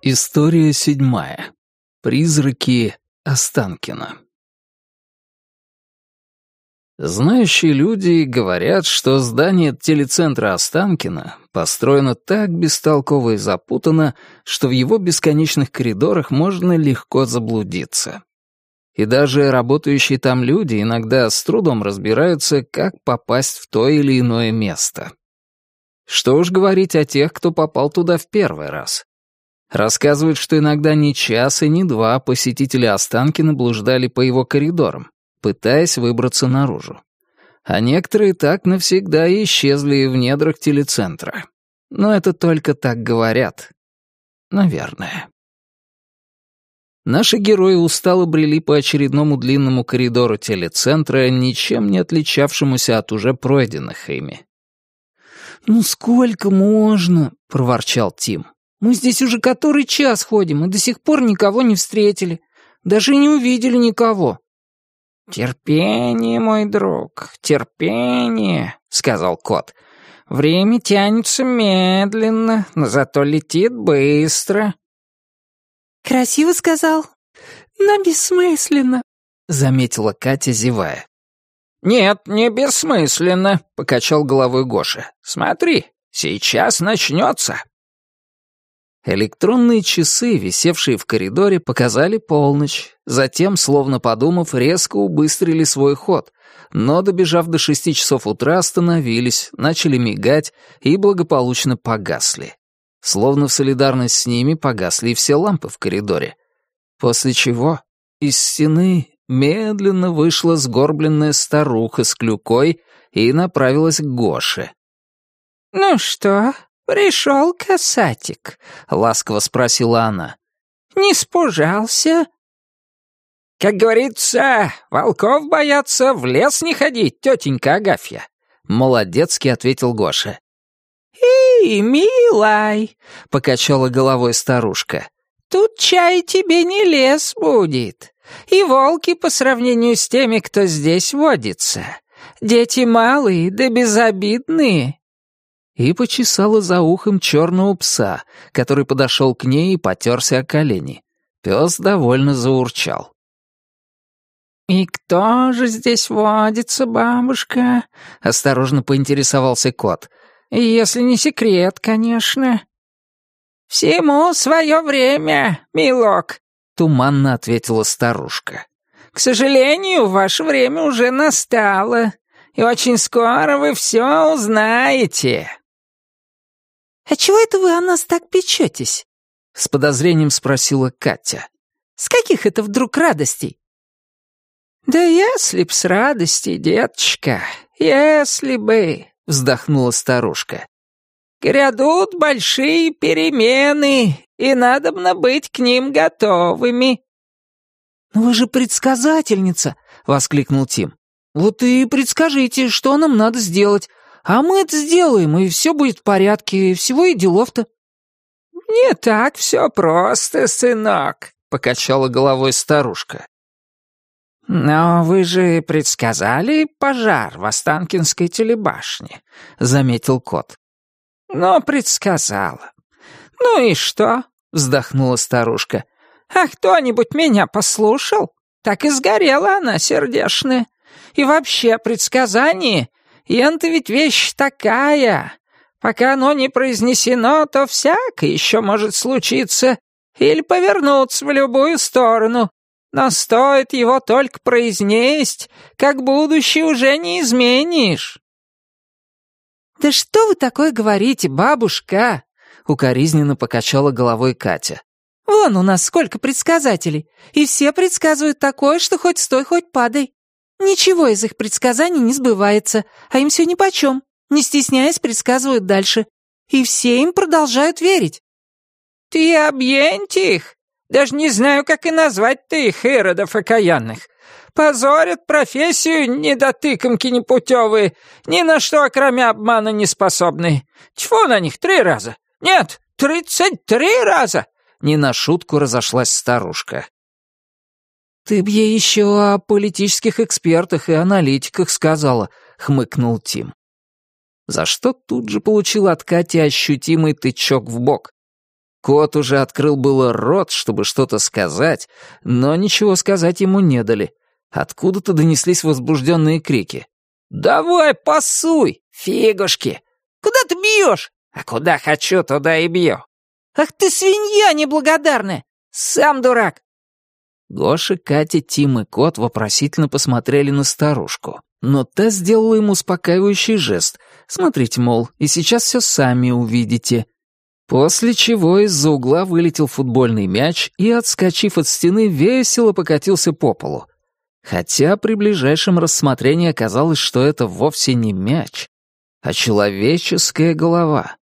История седьмая. Призраки Останкина. Знающие люди говорят, что здание телецентра Останкина построено так бестолково и запутанно, что в его бесконечных коридорах можно легко заблудиться. И даже работающие там люди иногда с трудом разбираются, как попасть в то или иное место. Что уж говорить о тех, кто попал туда в первый раз. Рассказывают, что иногда ни час и ни два посетители Останкина блуждали по его коридорам, пытаясь выбраться наружу. А некоторые так навсегда исчезли в недрах телецентра. Но это только так говорят. Наверное. Наши герои устало брели по очередному длинному коридору телецентра, ничем не отличавшемуся от уже пройденных ими. «Ну сколько можно?» — проворчал Тим. Мы здесь уже который час ходим и до сих пор никого не встретили. Даже не увидели никого». «Терпение, мой друг, терпение», — сказал кот. «Время тянется медленно, но зато летит быстро». «Красиво сказал, но бессмысленно», — заметила Катя, зевая. «Нет, не бессмысленно», — покачал головой Гоша. «Смотри, сейчас начнется». Электронные часы, висевшие в коридоре, показали полночь. Затем, словно подумав, резко убыстрили свой ход, но, добежав до шести часов утра, остановились, начали мигать и благополучно погасли. Словно в солидарность с ними погасли и все лампы в коридоре. После чего из стены медленно вышла сгорбленная старуха с клюкой и направилась к Гоше. «Ну что, «Пришел касатик?» — ласково спросила она. «Не спужался?» «Как говорится, волков боятся, в лес не ходить, тетенька Агафья», — молодецки ответил Гоша. «Эй, милай!» — покачала головой старушка. «Тут чай тебе не лес будет, и волки по сравнению с теми, кто здесь водится. Дети малые да безобидные, и почесала за ухом черного пса, который подошел к ней и потерся о колени. Пес довольно заурчал. «И кто же здесь водится, бабушка?» — осторожно поинтересовался кот. «Если не секрет, конечно». «Всему свое время, милок», — туманно ответила старушка. «К сожалению, ваше время уже настало, и очень скоро вы все узнаете». «А чего это вы о нас так печетесь?» — с подозрением спросила Катя. «С каких это вдруг радостей?» «Да если б с радости, деточка, если бы...» — вздохнула старушка. «Грядут большие перемены, и надобно быть к ним готовыми». «Но вы же предсказательница!» — воскликнул Тим. «Вот и предскажите, что нам надо сделать, а мы это сделаем, и все будет в порядке, всего и делов-то». «Не так все просто, сынок», — покачала головой старушка. «Но вы же предсказали пожар в Останкинской телебашне», — заметил кот. «Но предсказала. Ну и что?» — вздохнула старушка. «А кто-нибудь меня послушал? Так и сгорела она сердешная. И вообще предсказание Ян-то ведь вещь такая. Пока оно не произнесено, то всякое еще может случиться или повернуться в любую сторону. Но стоит его только произнесть, как будущее уже не изменишь». «Да что вы такое говорите, бабушка?» — укоризненно покачала головой Катя. «Вон у нас сколько предсказателей, и все предсказывают такое, что хоть стой, хоть падай. Ничего из их предсказаний не сбывается, а им все нипочем. Не стесняясь, предсказывают дальше. И все им продолжают верить. «Ты объеньте их! Даже не знаю, как и назвать ты их, иродов окаянных. Позорят профессию недотыкомки непутевые, ни на что, кроме обмана, не способные. Тьфу на них три раза! Нет, тридцать три раза!» Не на шутку разошлась старушка. «Ты б ей еще о политических экспертах и аналитиках сказала», — хмыкнул Тим. За что тут же получил от Кати ощутимый тычок в бок. Кот уже открыл было рот, чтобы что-то сказать, но ничего сказать ему не дали. Откуда-то донеслись возбужденные крики. «Давай, пасуй! Фигушки! Куда ты бьешь? А куда хочу, туда и бью!» «Ах ты свинья неблагодарная! Сам дурак!» Гоша, Катя, Тим и Кот вопросительно посмотрели на старушку. Но та сделала ему успокаивающий жест. Смотрите, мол, и сейчас все сами увидите. После чего из-за угла вылетел футбольный мяч и, отскочив от стены, весело покатился по полу. Хотя при ближайшем рассмотрении оказалось, что это вовсе не мяч, а человеческая голова.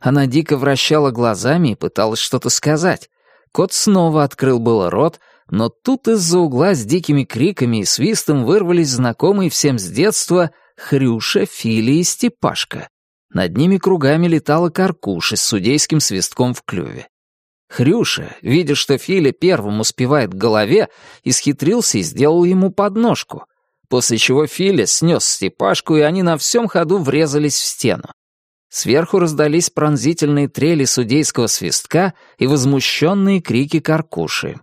Она дико вращала глазами и пыталась что-то сказать. Кот снова открыл было рот, но тут из-за угла с дикими криками и свистом вырвались знакомые всем с детства Хрюша, Фили и Степашка. Над ними кругами летала каркуша с судейским свистком в клюве. Хрюша, видя, что Филя первым успевает к голове, исхитрился и сделал ему подножку, после чего Филя снес Степашку, и они на всем ходу врезались в стену. Сверху раздались пронзительные трели судейского свистка и возмущенные крики каркуши.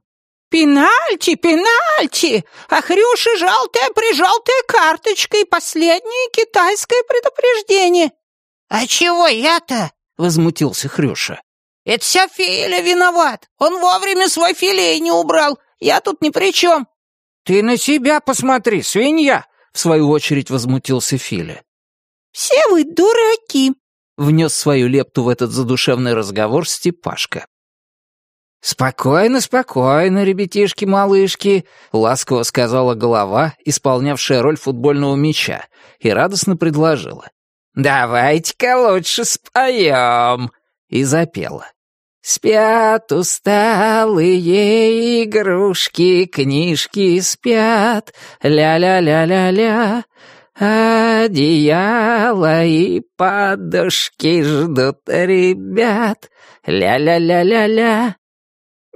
«Пенальти, пенальти! А Хрюша желтая-прижелтая карточка и последнее китайское предупреждение!» «А чего я-то?» — возмутился Хрюша. «Это вся Филя виноват! Он вовремя свой филей не убрал! Я тут ни при чем!» «Ты на себя посмотри, свинья!» — в свою очередь возмутился Филя. «Все вы дураки!» — внес свою лепту в этот задушевный разговор Степашка. «Спокойно, спокойно, ребятишки-малышки», — ласково сказала голова, исполнявшая роль футбольного мяча, и радостно предложила. «Давайте-ка лучше споем», и запела. Спят усталые игрушки, книжки спят, ля-ля-ля-ля-ля. Одеяло и подушки ждут ребят, ля-ля-ля-ля-ля.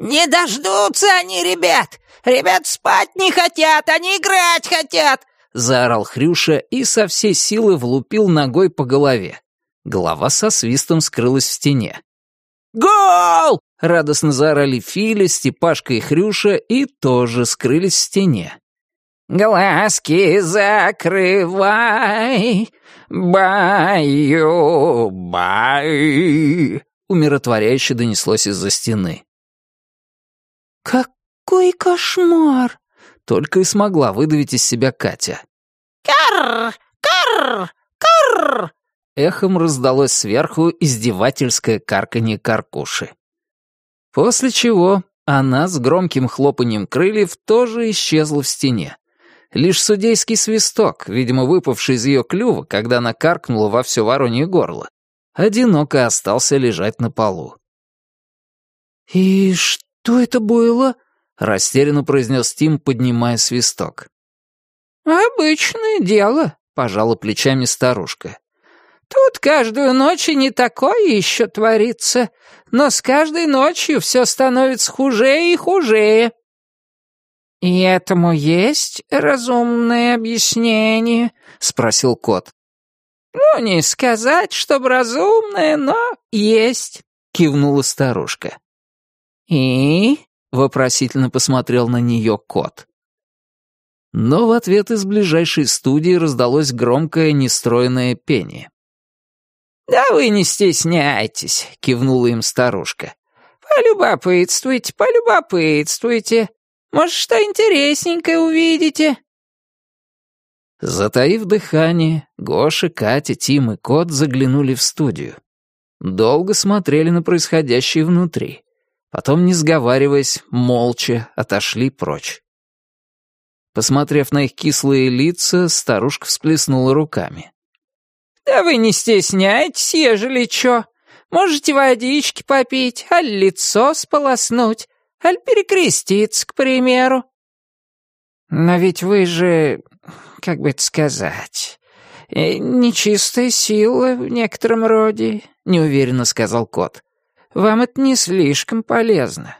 «Не дождутся они ребят! Ребят спать не хотят, они играть хотят!» Заорал Хрюша и со всей силы влупил ногой по голове. Голова со свистом скрылась в стене. «Гол!» — радостно заорали Филя, Степашка и Хрюша и тоже скрылись в стене. «Глазки закрывай, баю-бай!» Умиротворяюще донеслось из-за стены. «Какой кошмар!» — только и смогла выдавить из себя Катя. «Карр! Карр! Карр!» Эхом раздалось сверху издевательское карканье каркуши. После чего она с громким хлопанием крыльев тоже исчезла в стене. Лишь судейский свисток, видимо, выпавший из ее клюва, когда она каркнула во все воронье горло, одиноко остался лежать на полу. «И что это было?» — растерянно произнес Тим, поднимая свисток. «Обычное дело», — пожала плечами старушка. «Тут каждую ночь и не такое еще творится, но с каждой ночью все становится хуже и хуже». «И этому есть разумное объяснение?» — спросил кот. «Ну, не сказать, чтоб разумное, но есть», — кивнула старушка. «И?» — вопросительно посмотрел на нее кот. Но в ответ из ближайшей студии раздалось громкое нестроенное пение. «Да вы не стесняйтесь», — кивнула им старушка. «Полюбопытствуйте, полюбопытствуйте. Может, что интересненькое увидите?» Затаив дыхание, Гоша, Катя, Тим и Кот заглянули в студию. Долго смотрели на происходящее внутри. Потом, не сговариваясь, молча отошли прочь. Посмотрев на их кислые лица, старушка всплеснула руками. «Да вы не стесняйтесь, ежели чё. Можете водички попить, аль лицо сполоснуть, аль перекреститься, к примеру». «Но ведь вы же, как бы это сказать, э, нечистая сила в некотором роде», — неуверенно сказал кот. «Вам это не слишком полезно».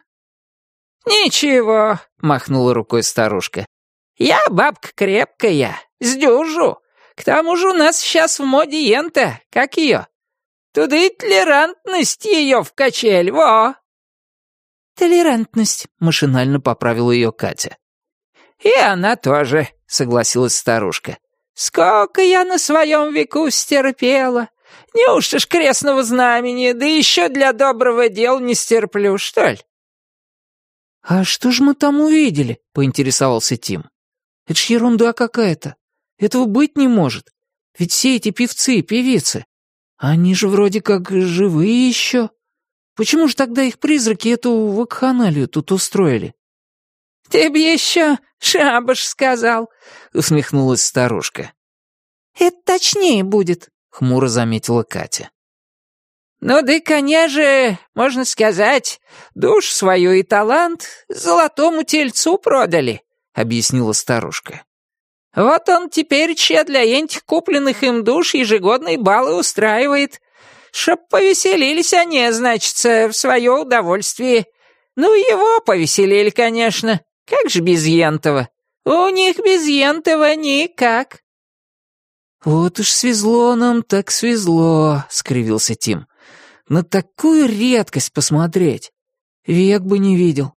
«Ничего», — махнула рукой старушка. «Я бабка крепкая, сдюжу. К тому же у нас сейчас в моде ента, как ее. Туда и толерантность ее в качель, во, «Толерантность», — машинально поправила ее Катя. «И она тоже», — согласилась старушка. «Сколько я на своем веку стерпела! Неужто ж крестного знамени, да еще для доброго дела не стерплю, что ли?» «А что ж мы там увидели?» — поинтересовался Тим. «Это ж ерунда какая-то. Этого быть не может. Ведь все эти певцы и певицы, они же вроде как живые еще. Почему же тогда их призраки эту вакханалию тут устроили?» «Ты б еще шабаш сказал», — усмехнулась старушка. «Это точнее будет», — хмуро заметила Катя. «Ну да, конечно, можно сказать, душ свою и талант золотому тельцу продали», — объяснила старушка. «Вот он теперь че для этих купленных им душ ежегодные баллы устраивает, чтоб повеселились они, значится, в свое удовольствие. Ну, его повеселили, конечно, как же без Ентова? У них без Ентова никак». «Вот уж свезло нам, так свезло», — скривился Тим. «На такую редкость посмотреть. Век бы не видел».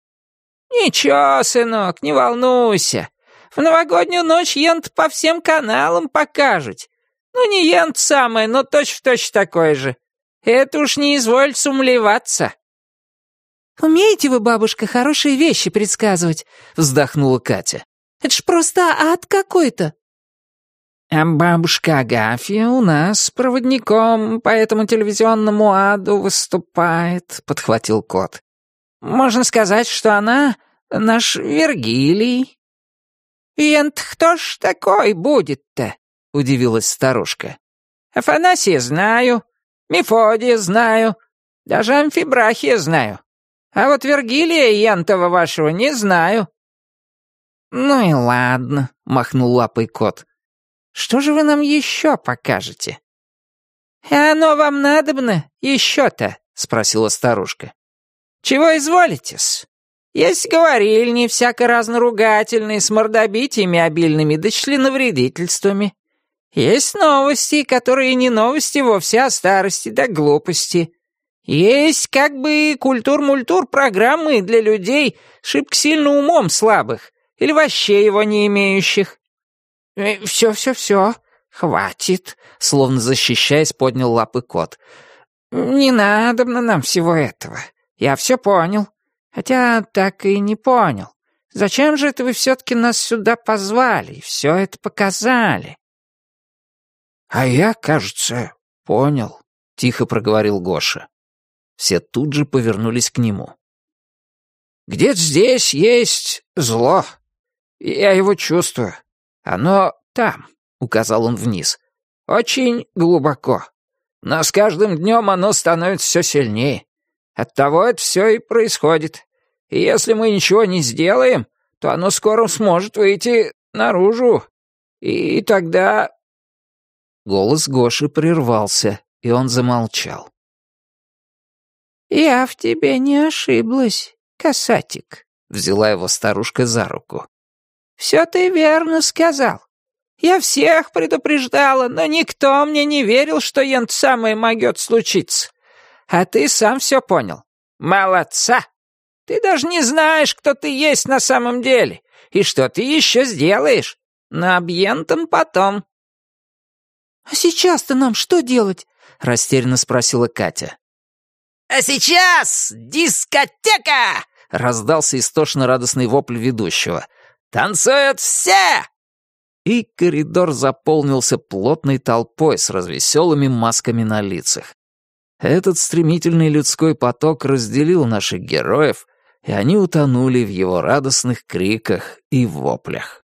«Ничего, сынок, не волнуйся. В новогоднюю ночь Ент по всем каналам покажет. Ну, не Ент самое, но точь-в-точь точь такой же. Это уж не изволь сумлеваться». «Умеете вы, бабушка, хорошие вещи предсказывать?» — вздохнула Катя. «Это ж просто ад какой-то». «А бабушка Агафья у нас проводником по этому телевизионному аду выступает», — подхватил кот. «Можно сказать, что она наш Вергилий». «Ент кто ж такой будет-то?» — удивилась старушка. «Афанасия знаю, Мефодия знаю, даже Амфибрахия знаю. А вот Вергилия Янтова вашего не знаю». «Ну и ладно», — махнул лапой кот. «Что же вы нам еще покажете?» «А оно вам надобно еще-то?» — спросила старушка. «Чего изволите-с? Есть говорильни всяко разноругательные с мордобитиями обильными да членовредительствами. Есть новости, которые не новости вовсе, а старости да глупости. Есть как бы культур-мультур программы для людей, шибко сильно умом слабых или вообще его не имеющих. «Все-все-все, хватит», — словно защищаясь, поднял лапы кот. «Не надо нам всего этого. Я все понял. Хотя так и не понял. Зачем же это вы все-таки нас сюда позвали и все это показали?» «А я, кажется, понял», — тихо проговорил Гоша. Все тут же повернулись к нему. «Где-то здесь есть зло. Я его чувствую. Оно там», — указал он вниз. «Очень глубоко. Но с каждым днем оно становится все сильнее. Оттого это все и происходит. И если мы ничего не сделаем, то оно скоро сможет выйти наружу. И тогда...» Голос Гоши прервался, и он замолчал. «Я в тебе не ошиблась, касатик», — взяла его старушка за руку. «Все ты верно сказал. Я всех предупреждала, но никто мне не верил, что ент самое могет случиться. А ты сам все понял. Молодца! Ты даже не знаешь, кто ты есть на самом деле и что ты еще сделаешь. Но объентом потом». «А сейчас-то нам что делать?» — растерянно спросила Катя. «А сейчас дискотека!» — раздался истошно радостный вопль ведущего. «Танцуют все!» И коридор заполнился плотной толпой с развеселыми масками на лицах. Этот стремительный людской поток разделил наших героев, и они утонули в его радостных криках и воплях.